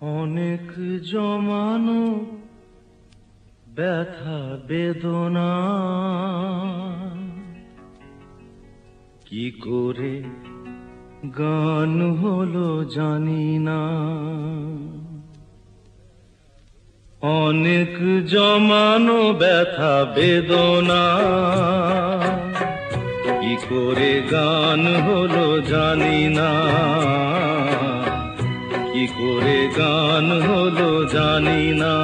অনেক জমানো ব্যথা, বেদনা। কি করে গান হলো জানি না। অনেক জমানো ব্যথা, বেদনা। কি করে গান হলো জানি না। কি করে গান হলো জানি না।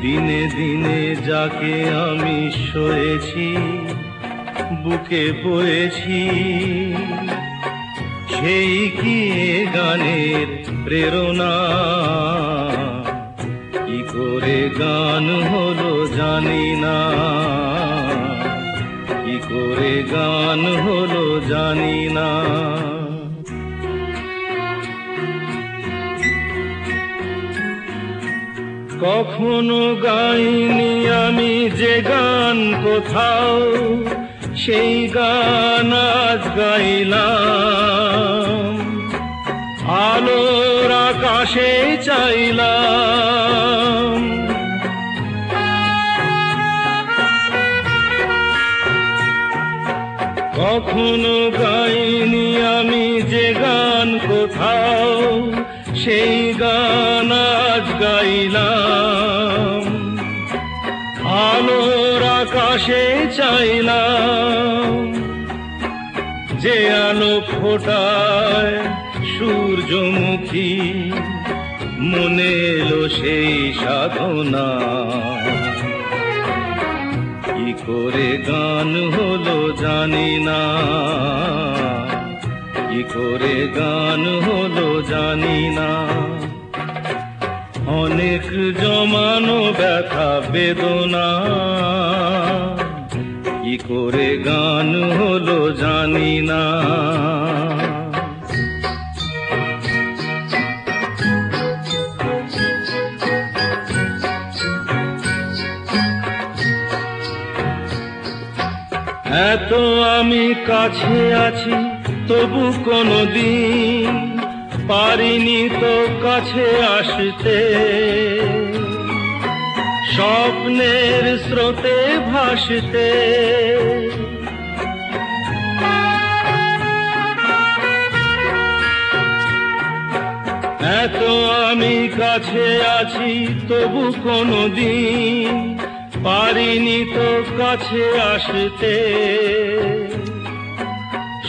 দিনে দিনে যাকে আমি সয়েছি, বুকে বয়েছি, সেই কি গানের প্রেরণা? কি করে গান হলো জানি না। কি করে গান হলো জানি না। কখনো গাইনি আমি যে গান কোথাও, সেই গান আজ গাইলাম। আলোর আকাশে চাইলাম। কখনো গাইনি আমি যে গান কোথাও, সেই গান গাইলাম। আলোর আকাশে চাইলাম। যে আলো ফোটায় সূর্যমুখী, মনে এলো সেই সাধনা। কি করে গান হলো জানি না। কি করে গান হলো জানি না। অনেক জমানো ব্যথা, বেদনা। কি করে গান হলো জানি না। এত আমি কাছে আছি, তবু কোনো দিন পারিনি তো কাছে আসতে। স্বপ্নের স্রোতে ভাসতে। এত আমি কাছে আছি, তবু কোনো দিন পারিনি তো কাছে আসতে।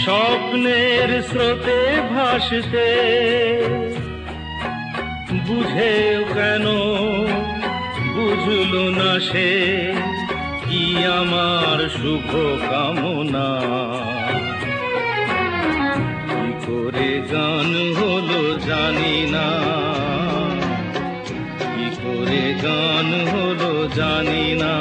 স্বপ্নের স্রোতে ভাসতে। বুঝেও কেন বুঝল না সে কি আমার শুভ কামনা? কি করে গান হলো জানি না। কি করে গান হলো জানি না।